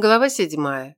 Глава седьмая.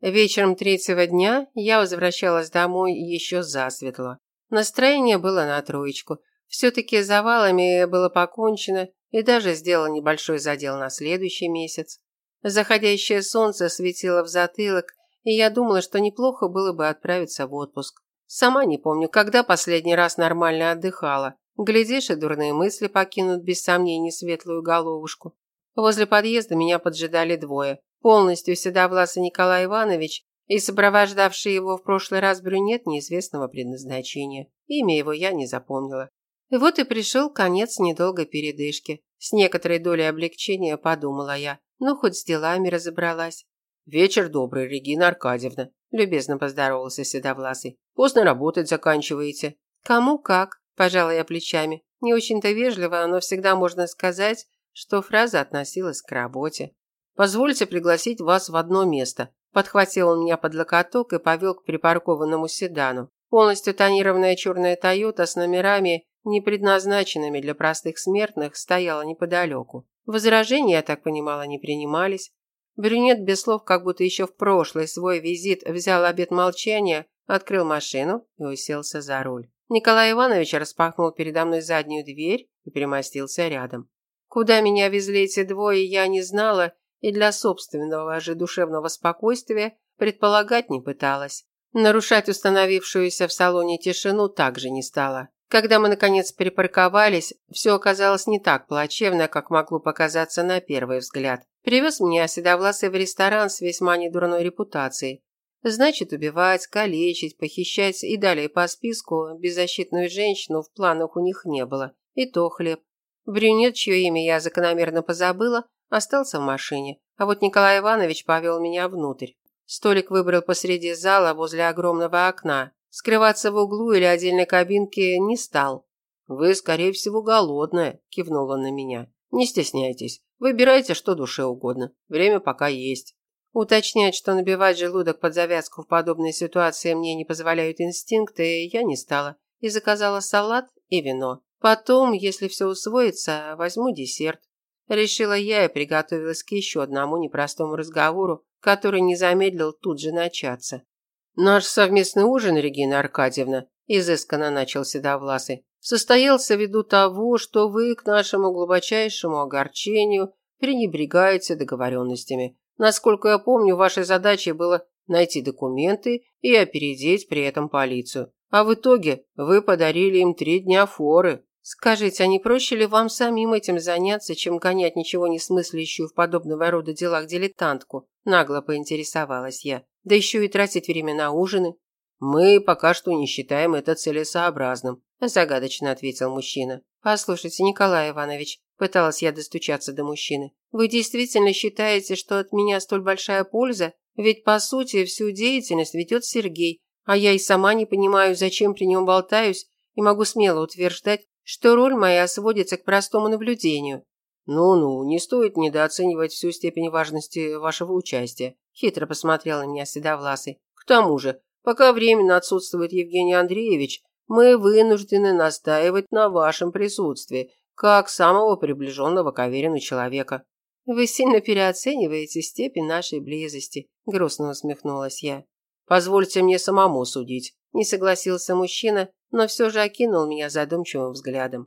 Вечером третьего дня я возвращалась домой еще засветло. Настроение было на троечку. Все-таки завалами было покончено и даже сделал небольшой задел на следующий месяц. Заходящее солнце светило в затылок, и я думала, что неплохо было бы отправиться в отпуск. Сама не помню, когда последний раз нормально отдыхала. Глядишь, и дурные мысли покинут без сомнений светлую головушку. Возле подъезда меня поджидали двое полностью седовласый Николай Иванович и сопровождавший его в прошлый раз брюнет неизвестного предназначения. Имя его я не запомнила. И вот и пришел конец недолгой передышки. С некоторой долей облегчения подумала я. Ну, хоть с делами разобралась. «Вечер добрый, Регина Аркадьевна», – любезно поздоровался Седовласый. «Поздно работать заканчиваете». «Кому как», – пожала я плечами. Не очень-то вежливо, но всегда можно сказать, что фраза относилась к работе. Позвольте пригласить вас в одно место. Подхватил он меня под локоток и повел к припаркованному седану. Полностью тонированная черная Тойота с номерами, не предназначенными для простых смертных, стояла неподалеку. Возражения, я так понимала, не принимались. Брюнет без слов, как будто еще в прошлый свой визит взял обет молчания, открыл машину и уселся за руль. Николай Иванович распахнул передо мной заднюю дверь и примостился рядом. Куда меня везли эти двое, я не знала и для собственного же душевного спокойствия предполагать не пыталась. Нарушать установившуюся в салоне тишину также не стала. Когда мы, наконец, припарковались, все оказалось не так плачевно, как могло показаться на первый взгляд. Привез меня Седовласый в ресторан с весьма недурной репутацией. Значит, убивать, калечить, похищать и далее по списку беззащитную женщину в планах у них не было. И то хлеб. Брюнет, чье имя я закономерно позабыла, Остался в машине, а вот Николай Иванович повел меня внутрь. Столик выбрал посреди зала возле огромного окна. Скрываться в углу или отдельной кабинке не стал. «Вы, скорее всего, голодная», – кивнул он на меня. «Не стесняйтесь. Выбирайте, что душе угодно. Время пока есть». Уточнять, что набивать желудок под завязку в подобной ситуации мне не позволяют инстинкты, я не стала и заказала салат и вино. Потом, если все усвоится, возьму десерт. Решила я и приготовилась к еще одному непростому разговору, который не замедлил тут же начаться. «Наш совместный ужин, Регина Аркадьевна», – изысканно начал Седовласый, – «состоялся ввиду того, что вы к нашему глубочайшему огорчению пренебрегаете договоренностями. Насколько я помню, вашей задачей было найти документы и опередить при этом полицию. А в итоге вы подарили им три дня форы. Скажите, а не проще ли вам самим этим заняться, чем гонять ничего не смыслящую в подобного рода делах дилетантку? Нагло поинтересовалась я. Да еще и тратить время на ужины. Мы пока что не считаем это целесообразным, загадочно ответил мужчина. Послушайте, Николай Иванович, пыталась я достучаться до мужчины. Вы действительно считаете, что от меня столь большая польза? Ведь по сути всю деятельность ведет Сергей, а я и сама не понимаю, зачем при нем болтаюсь, и могу смело утверждать, что роль моя сводится к простому наблюдению. Ну-ну, не стоит недооценивать всю степень важности вашего участия, хитро посмотрел на меня Седовласый. К тому же, пока временно отсутствует Евгений Андреевич, мы вынуждены настаивать на вашем присутствии, как самого приближенного к Аверину человека. Вы сильно переоцениваете степень нашей близости, грустно усмехнулась я. Позвольте мне самому судить, не согласился мужчина, но все же окинул меня задумчивым взглядом.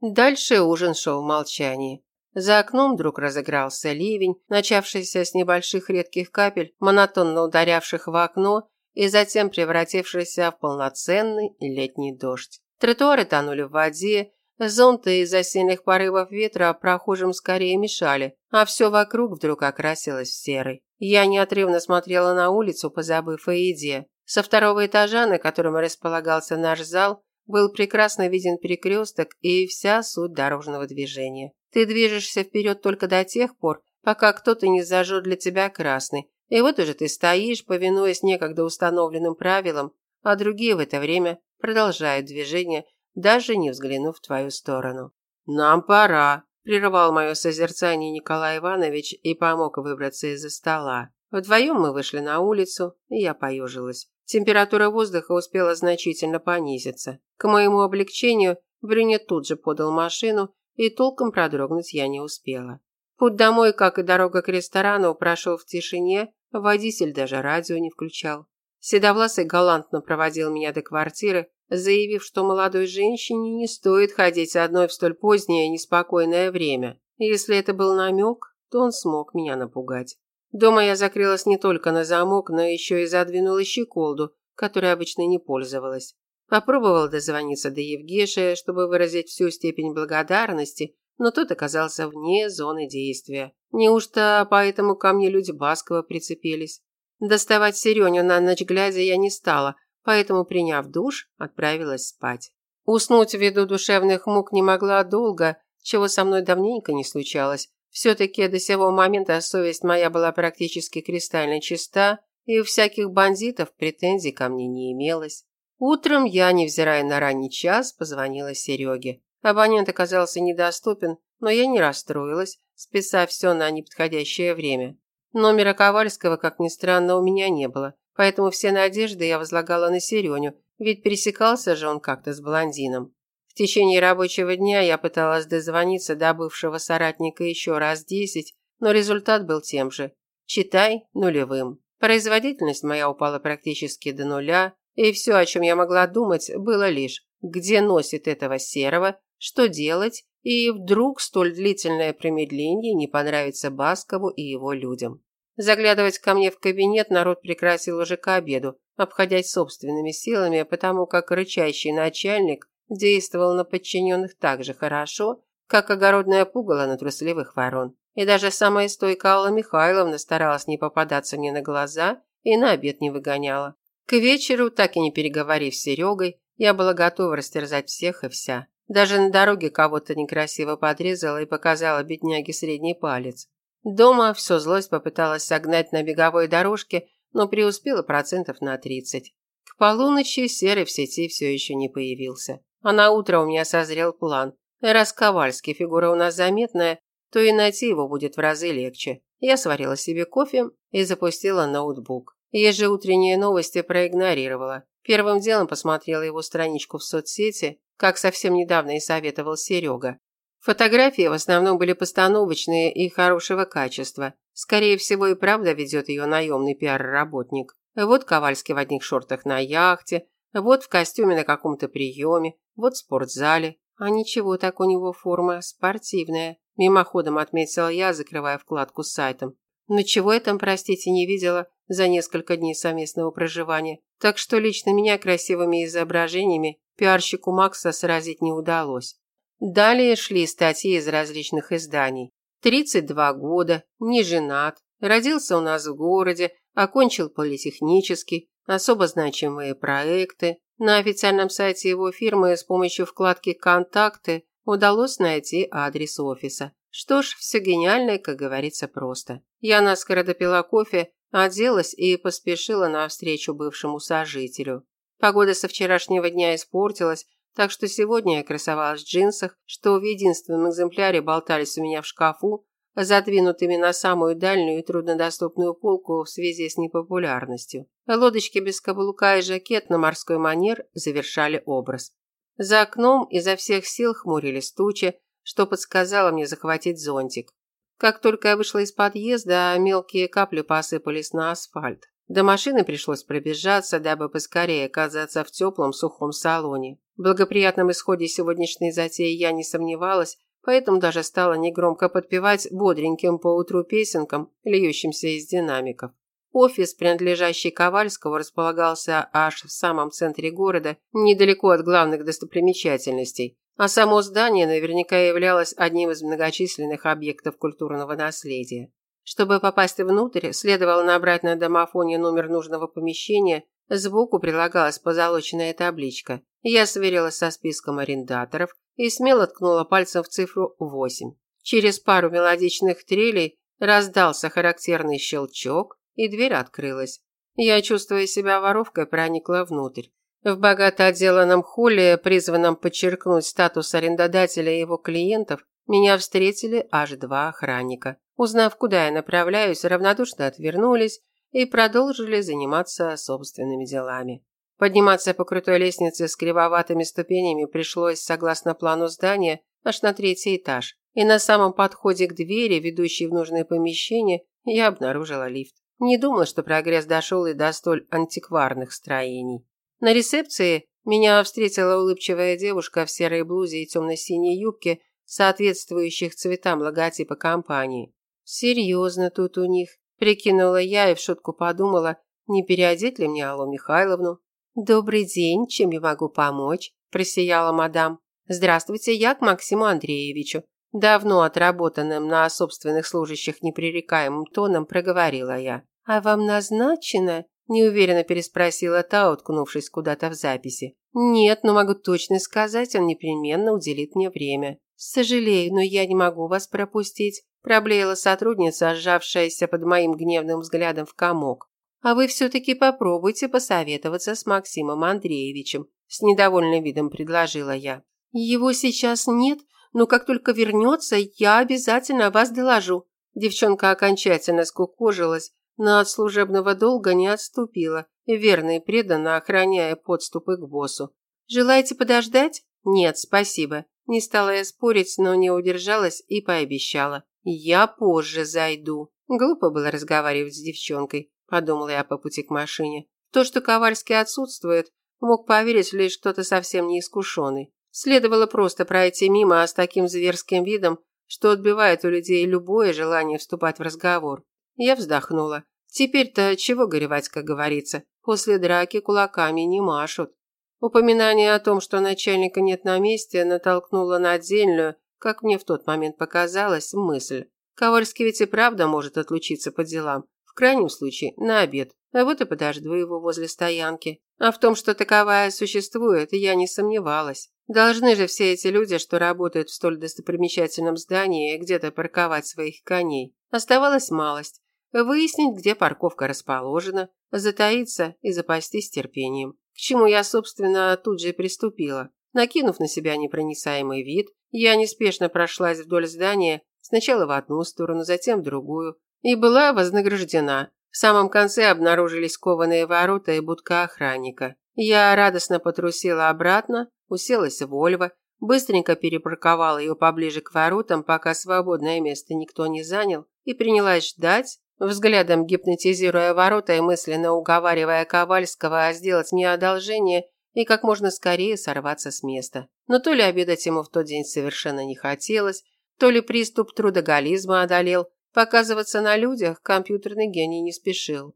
Дальше ужин шел в молчании. За окном вдруг разыгрался ливень, начавшийся с небольших редких капель, монотонно ударявших в окно и затем превратившийся в полноценный летний дождь. Тротуары тонули в воде, зонты из-за сильных порывов ветра прохожим скорее мешали, а все вокруг вдруг окрасилось в серый. Я неотрывно смотрела на улицу, позабыв о еде. Со второго этажа, на котором располагался наш зал, был прекрасно виден перекресток и вся суть дорожного движения. Ты движешься вперед только до тех пор, пока кто-то не зажжет для тебя красный. И вот уже ты стоишь, повинуясь некогда установленным правилам, а другие в это время продолжают движение, даже не взглянув в твою сторону. «Нам пора», – прервал мое созерцание Николай Иванович и помог выбраться из-за стола. Вдвоем мы вышли на улицу, и я поежилась. Температура воздуха успела значительно понизиться. К моему облегчению брюнет тут же подал машину, и толком продрогнуть я не успела. Путь домой, как и дорога к ресторану, прошел в тишине, водитель даже радио не включал. Седовласый галантно проводил меня до квартиры, заявив, что молодой женщине не стоит ходить одной в столь позднее неспокойное время. Если это был намек, то он смог меня напугать. Дома я закрылась не только на замок, но еще и задвинула щеколду, которой обычно не пользовалась. Попробовала дозвониться до Евгешия, чтобы выразить всю степень благодарности, но тот оказался вне зоны действия. Неужто поэтому ко мне люди Баскова прицепились? Доставать Сереню на ночь глядя я не стала, поэтому, приняв душ, отправилась спать. Уснуть ввиду душевных мук не могла долго, чего со мной давненько не случалось. Все-таки до сего момента совесть моя была практически кристально чиста, и у всяких бандитов претензий ко мне не имелось. Утром я, невзирая на ранний час, позвонила Сереге. Абонент оказался недоступен, но я не расстроилась, списав все на неподходящее время. Номера Ковальского, как ни странно, у меня не было, поэтому все надежды я возлагала на Сереню, ведь пересекался же он как-то с блондином. В течение рабочего дня я пыталась дозвониться до бывшего соратника еще раз десять, но результат был тем же. Читай нулевым. Производительность моя упала практически до нуля, и все, о чем я могла думать, было лишь, где носит этого серого, что делать, и вдруг столь длительное промедление не понравится Баскову и его людям. Заглядывать ко мне в кабинет народ прекратил уже к обеду, обходясь собственными силами, потому как рычащий начальник действовал на подчиненных так же хорошо, как огородное пугало на трусливых ворон. И даже самая стойкая Алла Михайловна старалась не попадаться мне на глаза и на обед не выгоняла. К вечеру, так и не переговорив с Серегой, я была готова растерзать всех и вся. Даже на дороге кого-то некрасиво подрезала и показала бедняге средний палец. Дома всю злость попыталась согнать на беговой дорожке, но преуспела процентов на 30. К полуночи Серый в сети все еще не появился. А на утро у меня созрел план. Раз Ковальский фигура у нас заметная, то и найти его будет в разы легче. Я сварила себе кофе и запустила ноутбук. Ежеутренние новости проигнорировала. Первым делом посмотрела его страничку в соцсети, как совсем недавно и советовал Серега. Фотографии в основном были постановочные и хорошего качества. Скорее всего, и правда ведет ее наемный пиар-работник. Вот Ковальский в одних шортах на яхте, вот в костюме на каком-то приеме, вот в спортзале. А ничего, так у него форма спортивная. Мимоходом отметила я, закрывая вкладку с сайтом. Но чего я там, простите, не видела за несколько дней совместного проживания. Так что лично меня красивыми изображениями пиарщику Макса сразить не удалось. Далее шли статьи из различных изданий. 32 года, не женат, родился у нас в городе, окончил политехнический, особо значимые проекты. На официальном сайте его фирмы с помощью вкладки «Контакты» удалось найти адрес офиса. Что ж, все гениальное, как говорится, просто. Я наскоро допила кофе, оделась и поспешила навстречу бывшему сожителю. Погода со вчерашнего дня испортилась, так что сегодня я красовалась в джинсах, что в единственном экземпляре болтались у меня в шкафу, задвинутыми на самую дальнюю и труднодоступную полку в связи с непопулярностью. Лодочки без каблука и жакет на морской манер завершали образ. За окном изо всех сил хмурились тучи, что подсказало мне захватить зонтик. Как только я вышла из подъезда, мелкие капли посыпались на асфальт. До машины пришлось пробежаться, дабы поскорее оказаться в теплом сухом салоне. В благоприятном исходе сегодняшней затеи я не сомневалась, поэтому даже стала негромко подпевать бодреньким поутру песенкам, льющимся из динамиков. Офис, принадлежащий Ковальскому, располагался аж в самом центре города, недалеко от главных достопримечательностей, а само здание наверняка являлось одним из многочисленных объектов культурного наследия. Чтобы попасть внутрь, следовало набрать на домофоне номер нужного помещения, сбоку прилагалась позолоченная табличка. Я сверилась со списком арендаторов и смело ткнула пальцем в цифру 8. Через пару мелодичных трелей раздался характерный щелчок, и дверь открылась. Я, чувствуя себя воровкой, проникла внутрь. В богато отделанном холле, призванном подчеркнуть статус арендодателя и его клиентов, меня встретили аж два охранника. Узнав, куда я направляюсь, равнодушно отвернулись и продолжили заниматься собственными делами. Подниматься по крутой лестнице с кривоватыми ступенями пришлось, согласно плану здания, аж на третий этаж. и на самом подходе к двери, ведущей в нужное помещение, я обнаружила лифт. Не думала, что прогресс дошел и до столь антикварных строений. На ресепции меня встретила улыбчивая девушка в серой блузе и темно-синей юбке, соответствующих цветам логотипа компании. Серьезно тут у них, прикинула я и в шутку подумала, не переодеть ли мне Аллу Михайловну. Добрый день, чем я могу помочь? просияла мадам. Здравствуйте, я к Максиму Андреевичу. Давно отработанным на собственных служащих непререкаемым тоном проговорила я. А вам назначено? неуверенно переспросила та, уткнувшись куда-то в записи. Нет, но могу точно сказать, он непременно уделит мне время. Сожалею, но я не могу вас пропустить, проблеяла сотрудница, сжавшаяся под моим гневным взглядом в комок. А вы все-таки попробуйте посоветоваться с Максимом Андреевичем, с недовольным видом предложила я. Его сейчас нет, но как только вернется, я обязательно вас доложу. Девчонка окончательно скукожилась, но от служебного долга не отступила, верно и преданно охраняя подступы к боссу. «Желаете подождать?» «Нет, спасибо». Не стала я спорить, но не удержалась и пообещала. «Я позже зайду». Глупо было разговаривать с девчонкой, подумала я по пути к машине. То, что Ковальский отсутствует, мог поверить лишь кто-то совсем неискушенный. Следовало просто пройти мимо, а с таким зверским видом, что отбивает у людей любое желание вступать в разговор. Я вздохнула. Теперь-то чего горевать, как говорится. После драки кулаками не машут. Упоминание о том, что начальника нет на месте, натолкнуло на отдельную, как мне в тот момент показалось, мысль. Ковальский ведь и правда может отлучиться по делам. В крайнем случае, на обед. А вот и подожду его возле стоянки. А в том, что таковая существует, я не сомневалась. Должны же все эти люди, что работают в столь достопримечательном здании, где-то парковать своих коней. Оставалась малость. Выяснить, где парковка расположена, затаиться и запастись терпением. К чему я, собственно, тут же приступила. Накинув на себя непроницаемый вид, я неспешно прошлась вдоль здания, сначала в одну сторону, затем в другую, и была вознаграждена. В самом конце обнаружились кованые ворота и будка охранника. Я радостно потрусила обратно, уселась в Вольво, быстренько перепарковала ее поближе к воротам, пока свободное место никто не занял, и принялась ждать, взглядом гипнотизируя ворота и мысленно уговаривая Ковальского сделать мне одолжение и как можно скорее сорваться с места. Но то ли обедать ему в тот день совершенно не хотелось, то ли приступ трудоголизма одолел, показываться на людях компьютерный гений не спешил.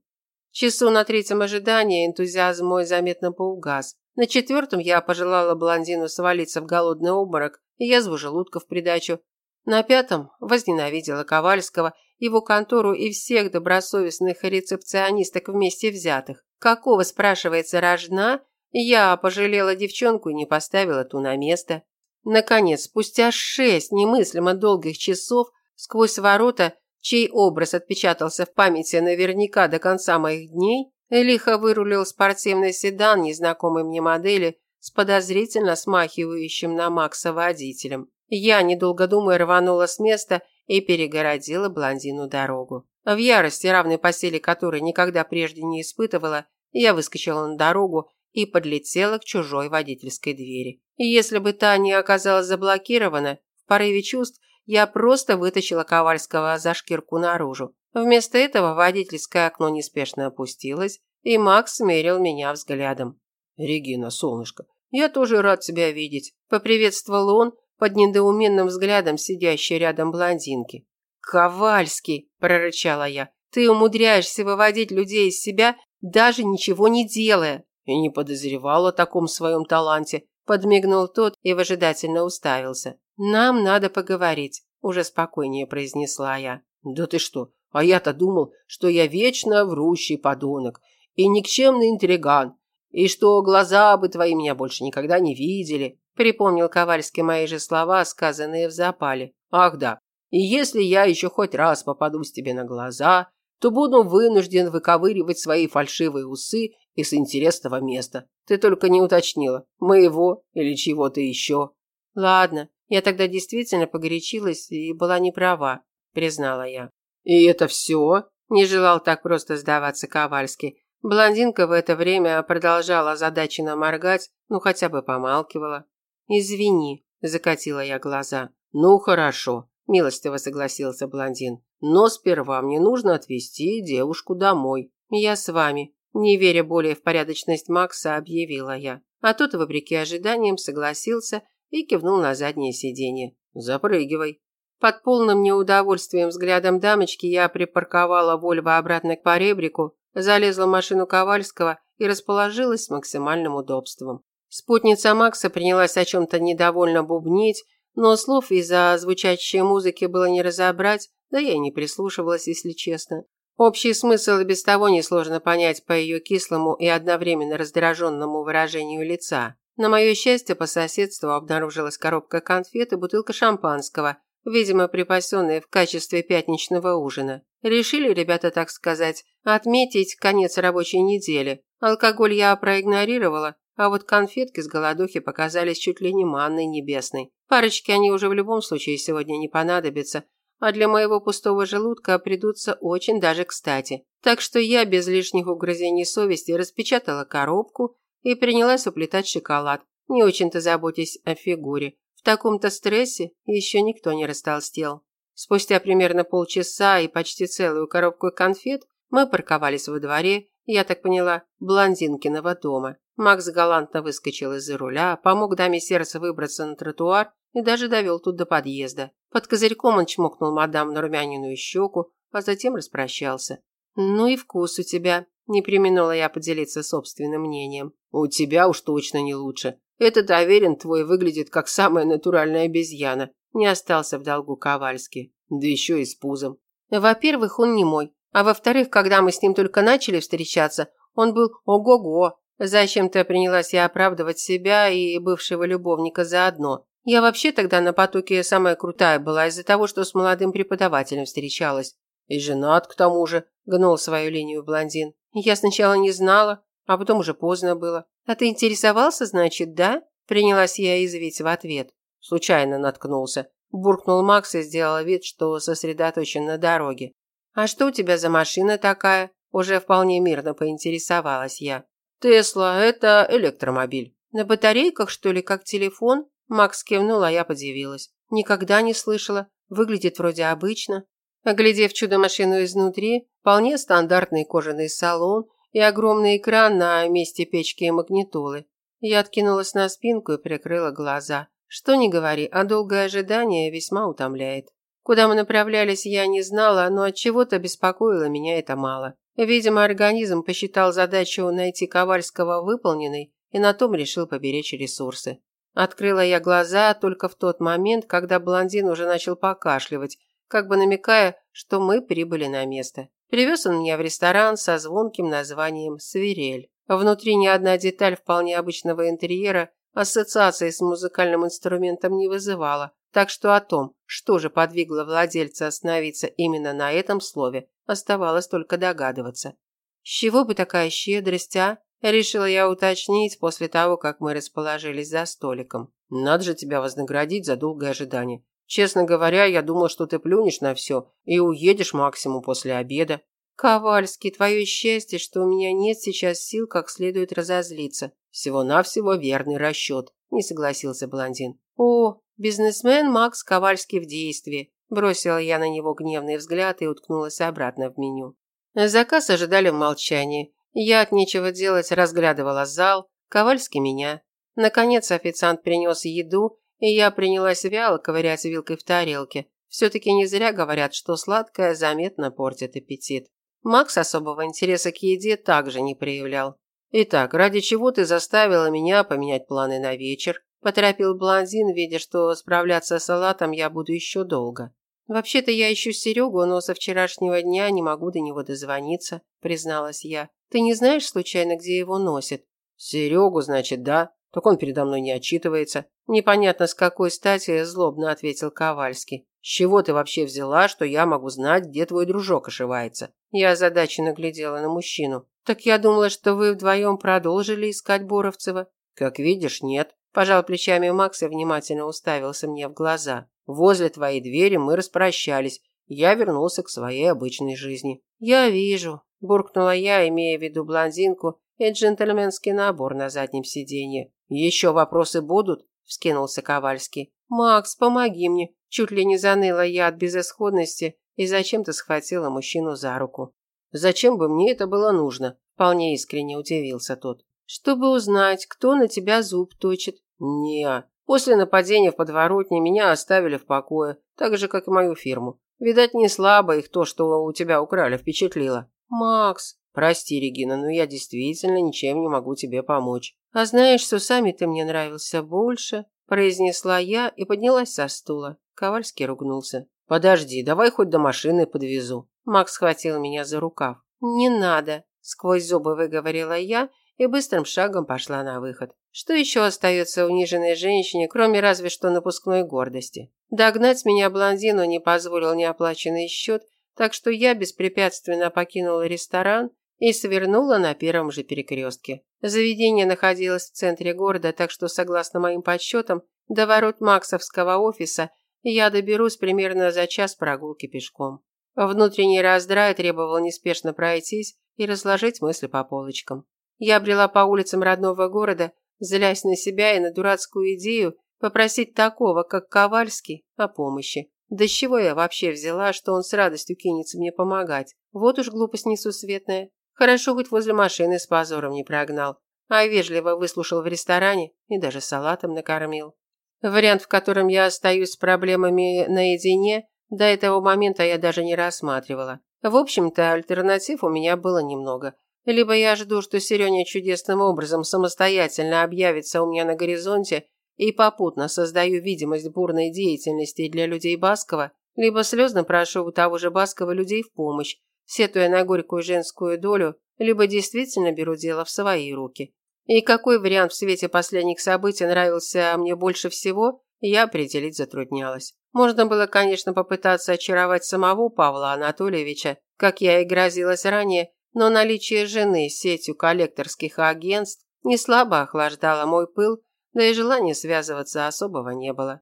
Часу на третьем ожидании энтузиазм мой заметно поугас. На четвертом я пожелала блондину свалиться в голодный обморок и язву желудка в придачу. На пятом возненавидела Ковальского, его контору и всех добросовестных рецепционисток вместе взятых. Какого, спрашивается, рожна, я пожалела девчонку и не поставила ту на место. Наконец, спустя шесть немыслимо долгих часов, сквозь ворота, чей образ отпечатался в памяти наверняка до конца моих дней, Лихо вырулил спортивный седан незнакомой мне модели с подозрительно смахивающим на Макса водителем. Я, недолго думая, рванула с места и перегородила блондину дорогу. В ярости, равной по силе которой никогда прежде не испытывала, я выскочила на дорогу и подлетела к чужой водительской двери. И если бы та не оказалась заблокирована, в порыве чувств я просто вытащила Ковальского за шкирку наружу. Вместо этого водительское окно неспешно опустилось, и Макс смерил меня взглядом. «Регина, солнышко, я тоже рад тебя видеть», – поприветствовал он под недоуменным взглядом сидящей рядом блондинки. «Ковальский!» – прорычала я. «Ты умудряешься выводить людей из себя, даже ничего не делая!» «И не подозревал о таком своем таланте», – подмигнул тот и выжидательно уставился. «Нам надо поговорить», – уже спокойнее произнесла я. «Да ты что, а я-то думал, что я вечно врущий подонок и никчемный интриган, и что глаза бы твои меня больше никогда не видели. Припомнил Ковальский мои же слова, сказанные в запале. Ах да, и если я еще хоть раз попадусь тебе на глаза, то буду вынужден выковыривать свои фальшивые усы из интересного места. Ты только не уточнила, моего или чего-то еще. Ладно, я тогда действительно погорячилась и была не права, признала я. «И это все?» – не желал так просто сдаваться Ковальский. Блондинка в это время продолжала озадаченно моргать, ну хотя бы помалкивала. «Извини», – закатила я глаза. Ну, хорошо, милостиво согласился блондин. Но сперва мне нужно отвезти девушку домой. Я с вами, не веря более в порядочность Макса, объявила я. А тот, вопреки ожиданиям, согласился и кивнул на заднее сиденье. Запрыгивай. Под полным неудовольствием взглядом дамочки я припарковала Вольво обратно к поребрику, залезла в машину Ковальского и расположилась с максимальным удобством. Спутница Макса принялась о чем-то недовольно бубнить, но слов из-за звучащей музыки было не разобрать, да я и не прислушивалась, если честно. Общий смысл и без того несложно понять по ее кислому и одновременно раздраженному выражению лица. На мое счастье, по соседству обнаружилась коробка конфет и бутылка шампанского, видимо, припасенные в качестве пятничного ужина. Решили ребята, так сказать, отметить конец рабочей недели. Алкоголь я проигнорировала, а вот конфетки с голодухи показались чуть ли не манной небесной. Парочки они уже в любом случае сегодня не понадобятся, а для моего пустого желудка придутся очень даже кстати. Так что я без лишних угрызений совести распечатала коробку и принялась уплетать шоколад, не очень-то заботясь о фигуре. В таком-то стрессе еще никто не растолстел. Спустя примерно полчаса и почти целую коробку конфет мы парковались во дворе, я так поняла, блондинкиного дома. Макс галантно выскочил из-за руля, помог даме сердца выбраться на тротуар и даже довел тут до подъезда. Под козырьком он чмокнул мадам на румянину щеку, а затем распрощался. «Ну и вкус у тебя», – не применула я поделиться собственным мнением. «У тебя уж точно не лучше. Этот Аверин твой выглядит как самая натуральная обезьяна. Не остался в долгу Ковальский. Да еще и с пузом. Во-первых, он не мой. А во-вторых, когда мы с ним только начали встречаться, он был ого-го. Зачем-то принялась я оправдывать себя и бывшего любовника заодно. Я вообще тогда на потоке самая крутая была из-за того, что с молодым преподавателем встречалась. И женат, к тому же, гнул свою линию блондин. Я сначала не знала, а потом уже поздно было. А ты интересовался, значит, да? Принялась я извить в ответ. Случайно наткнулся. Буркнул Макс и сделал вид, что сосредоточен на дороге. «А что у тебя за машина такая?» Уже вполне мирно поинтересовалась я. «Тесла – это электромобиль». «На батарейках, что ли, как телефон?» Макс кивнул, а я подивилась. «Никогда не слышала. Выглядит вроде обычно». Оглядев чудо-машину изнутри, вполне стандартный кожаный салон и огромный экран на месте печки и магнитолы. Я откинулась на спинку и прикрыла глаза. Что ни говори, а долгое ожидание весьма утомляет. Куда мы направлялись, я не знала, но от чего-то беспокоило меня это мало. Видимо, организм посчитал задачу найти Ковальского выполненной и на том решил поберечь ресурсы. Открыла я глаза только в тот момент, когда блондин уже начал покашливать, как бы намекая, что мы прибыли на место. Привез он меня в ресторан со звонким названием «Свирель». Внутри ни одна деталь вполне обычного интерьера ассоциации с музыкальным инструментом не вызывала, так что о том, что же подвигло владельца остановиться именно на этом слове, оставалось только догадываться. «С чего бы такая щедрость, а?» – решила я уточнить после того, как мы расположились за столиком. «Надо же тебя вознаградить за долгое ожидание. Честно говоря, я думал, что ты плюнешь на все и уедешь максимум после обеда. Ковальский, твое счастье, что у меня нет сейчас сил как следует разозлиться. Всего-навсего верный расчет, не согласился блондин. О, бизнесмен Макс Ковальский в действии. Бросила я на него гневный взгляд и уткнулась обратно в меню. Заказ ожидали в молчании. Я от нечего делать разглядывала зал, Ковальский меня. Наконец официант принес еду, и я принялась вяло ковырять вилкой в тарелке. Все-таки не зря говорят, что сладкое заметно портит аппетит. Макс особого интереса к еде также не проявлял. «Итак, ради чего ты заставила меня поменять планы на вечер?» – поторопил блондин, видя, что справляться с салатом я буду еще долго. «Вообще-то я ищу Серегу, но со вчерашнего дня не могу до него дозвониться», – призналась я. «Ты не знаешь, случайно, где его носит?» «Серегу, значит, да? Так он передо мной не отчитывается». Непонятно, с какой стати злобно ответил Ковальский. «С чего ты вообще взяла, что я могу знать, где твой дружок ошивается?» Я озадаченно глядела на мужчину. «Так я думала, что вы вдвоем продолжили искать Боровцева». «Как видишь, нет». Пожал плечами Макс и внимательно уставился мне в глаза. «Возле твоей двери мы распрощались. Я вернулся к своей обычной жизни». «Я вижу», – буркнула я, имея в виду блондинку и джентльменский набор на заднем сиденье. «Еще вопросы будут?» – вскинулся Ковальский. «Макс, помоги мне!» Чуть ли не заныла я от безысходности и зачем-то схватила мужчину за руку. «Зачем бы мне это было нужно?» Вполне искренне удивился тот. «Чтобы узнать, кто на тебя зуб точит». не После нападения в подворотне меня оставили в покое, так же, как и мою фирму. Видать, не слабо их то, что у тебя украли, впечатлило. Макс, прости, Регина, но я действительно ничем не могу тебе помочь. А знаешь, с усами ты мне нравился больше, произнесла я и поднялась со стула. Ковальский ругнулся. Подожди, давай хоть до машины подвезу. Макс схватил меня за рукав. Не надо, сквозь зубы выговорила я и быстрым шагом пошла на выход. Что еще остается униженной женщине, кроме разве что напускной гордости? Догнать меня блондину не позволил неоплаченный счет, так что я беспрепятственно покинула ресторан и свернула на первом же перекрестке. Заведение находилось в центре города, так что, согласно моим подсчетам, до ворот Максовского офиса я доберусь примерно за час прогулки пешком. Внутренний раздрай требовал неспешно пройтись и разложить мысли по полочкам. Я брела по улицам родного города, злясь на себя и на дурацкую идею попросить такого, как Ковальский, о помощи. Да с чего я вообще взяла, что он с радостью кинется мне помогать? Вот уж глупость несусветная. Хорошо хоть возле машины с позором не прогнал, а вежливо выслушал в ресторане и даже салатом накормил. Вариант, в котором я остаюсь с проблемами наедине, до этого момента я даже не рассматривала. В общем-то, альтернатив у меня было немного – либо я жду, что Сереня чудесным образом самостоятельно объявится у меня на горизонте и попутно создаю видимость бурной деятельности для людей Баскова, либо слезно прошу у того же Баскова людей в помощь, сетуя на горькую женскую долю, либо действительно беру дело в свои руки. И какой вариант в свете последних событий нравился мне больше всего, я определить затруднялась. Можно было, конечно, попытаться очаровать самого Павла Анатольевича, как я и грозилась ранее, но наличие жены сетью коллекторских агентств не слабо охлаждало мой пыл, да и желания связываться особого не было.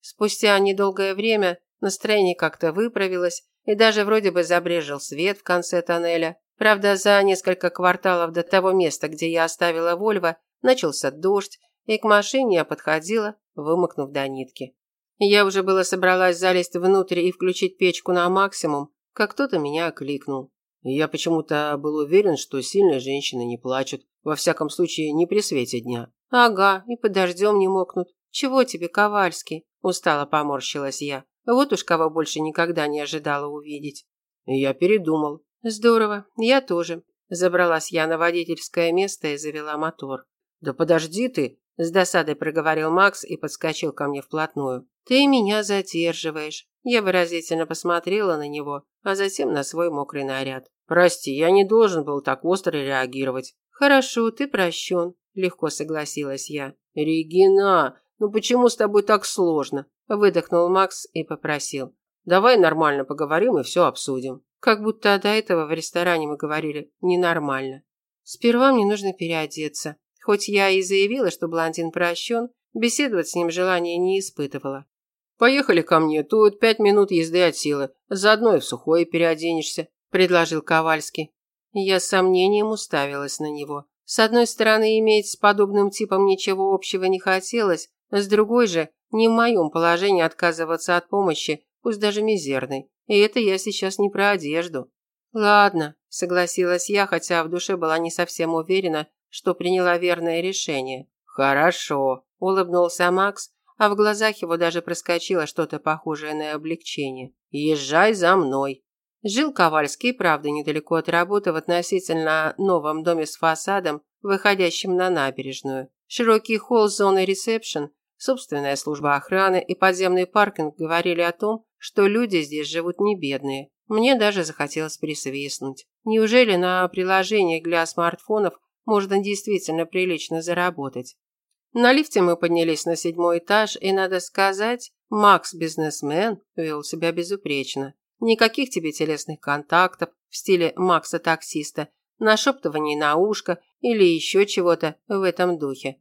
Спустя недолгое время настроение как-то выправилось, и даже вроде бы забрежил свет в конце тоннеля. Правда, за несколько кварталов до того места, где я оставила Вольво, начался дождь, и к машине я подходила, вымокнув до нитки. Я уже было собралась залезть внутрь и включить печку на максимум, как кто-то меня окликнул. Я почему-то был уверен, что сильные женщины не плачут, во всяком случае, не при свете дня. Ага, и под дождем не мокнут. Чего тебе, Ковальский? Устало поморщилась я. Вот уж кого больше никогда не ожидала увидеть. Я передумал. Здорово, я тоже. Забралась я на водительское место и завела мотор. Да подожди ты, с досадой проговорил Макс и подскочил ко мне вплотную. Ты меня задерживаешь. Я выразительно посмотрела на него, а затем на свой мокрый наряд. «Прости, я не должен был так остро реагировать». «Хорошо, ты прощен», – легко согласилась я. «Регина, ну почему с тобой так сложно?» – выдохнул Макс и попросил. «Давай нормально поговорим и все обсудим». Как будто до этого в ресторане мы говорили ненормально. Сперва мне нужно переодеться. Хоть я и заявила, что блондин прощен, беседовать с ним желания не испытывала. «Поехали ко мне, тут пять минут езды от силы. Заодно и в сухое переоденешься», – предложил Ковальский. Я с сомнением уставилась на него. С одной стороны, иметь с подобным типом ничего общего не хотелось, с другой же, не в моем положении отказываться от помощи, пусть даже мизерной. И это я сейчас не про одежду. Ладно, согласилась я, хотя в душе была не совсем уверена, что приняла верное решение. Хорошо, улыбнулся Макс, а в глазах его даже проскочило что-то похожее на облегчение. «Езжай за мной». Жил Ковальский, правда, недалеко от работы в относительно новом доме с фасадом, выходящим на набережную. Широкий холл с зоной ресепшн, собственная служба охраны и подземный паркинг говорили о том, что люди здесь живут не бедные. Мне даже захотелось присвистнуть. Неужели на приложениях для смартфонов можно действительно прилично заработать? На лифте мы поднялись на седьмой этаж, и, надо сказать, Макс-бизнесмен вел себя безупречно. Никаких тебе телесных контактов в стиле Макса-таксиста, нашептываний на ушко или еще чего-то в этом духе.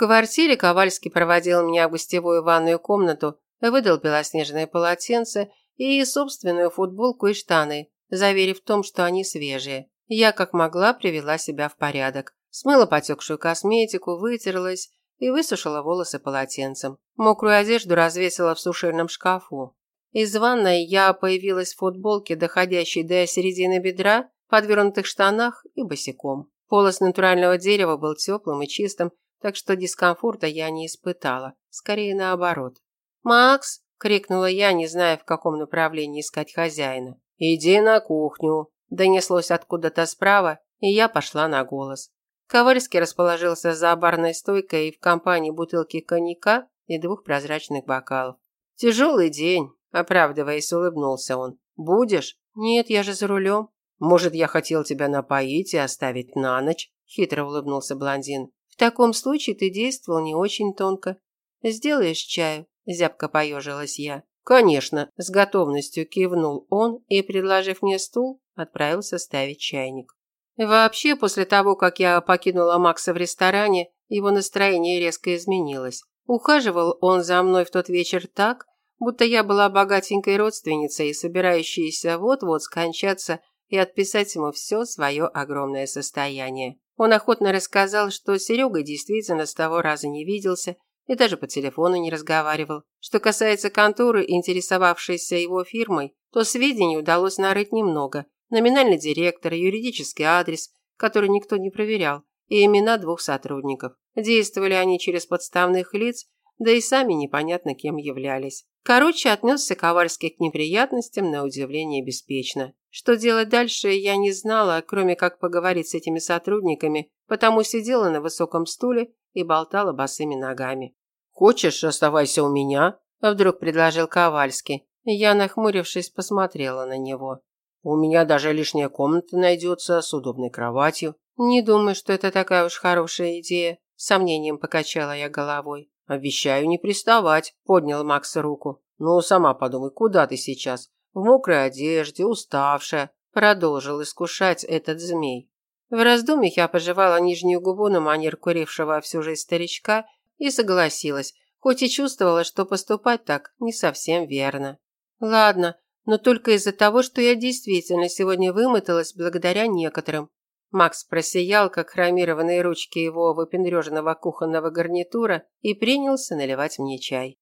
Квартире Ковальский проводил меня в гостевую ванную комнату, выдал белоснежное полотенце и собственную футболку и штаны, заверив в том, что они свежие. Я как могла привела себя в порядок. Смыла потекшую косметику, вытерлась и высушила волосы полотенцем. Мокрую одежду развесила в сушильном шкафу. Из ванной я появилась в футболке, доходящей до середины бедра, подвернутых штанах и босиком. Полос натурального дерева был теплым и чистым, так что дискомфорта я не испытала. Скорее наоборот. «Макс!» – крикнула я, не зная, в каком направлении искать хозяина. «Иди на кухню!» – донеслось откуда-то справа, и я пошла на голос. Ковальский расположился за барной стойкой и в компании бутылки коньяка и двух прозрачных бокалов. «Тяжелый день», – оправдываясь, улыбнулся он. «Будешь?» «Нет, я же за рулем». «Может, я хотел тебя напоить и оставить на ночь?» – хитро улыбнулся блондин. «В таком случае ты действовал не очень тонко. Сделаешь чаю?» – зябко поежилась я. «Конечно», – с готовностью кивнул он и, предложив мне стул, отправился ставить чайник. Вообще, после того, как я покинула Макса в ресторане, его настроение резко изменилось. Ухаживал он за мной в тот вечер так, будто я была богатенькой родственницей, собирающейся вот-вот скончаться и отписать ему все свое огромное состояние. Он охотно рассказал, что Серега действительно с того раза не виделся и даже по телефону не разговаривал. Что касается конторы, интересовавшейся его фирмой, то сведений удалось нарыть немного – номинальный директор, юридический адрес, который никто не проверял, и имена двух сотрудников. Действовали они через подставных лиц, да и сами непонятно кем являлись. Короче, отнесся Ковальский к неприятностям на удивление беспечно. Что делать дальше, я не знала, кроме как поговорить с этими сотрудниками, потому сидела на высоком стуле и болтала босыми ногами. «Хочешь, оставайся у меня?» – вдруг предложил Ковальский. Я, нахмурившись, посмотрела на него. У меня даже лишняя комната найдется с удобной кроватью. Не думаю, что это такая уж хорошая идея. Сомнением покачала я головой. Обещаю не приставать, поднял Макс руку. Ну, сама подумай, куда ты сейчас? В мокрой одежде, уставшая. Продолжил искушать этот змей. В раздумьях я пожевала нижнюю губу на манер курившего всю жизнь старичка и согласилась, хоть и чувствовала, что поступать так не совсем верно. Ладно, но только из-за того, что я действительно сегодня вымоталась благодаря некоторым. Макс просиял, как хромированные ручки его выпендреженного кухонного гарнитура, и принялся наливать мне чай.